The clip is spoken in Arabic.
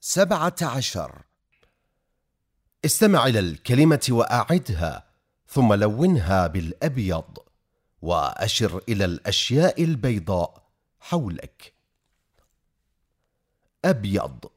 سبعة عشر. استمع إلى الكلمة وأعدها ثم لونها بالأبيض وأشر إلى الأشياء البيضاء حولك. أبيض.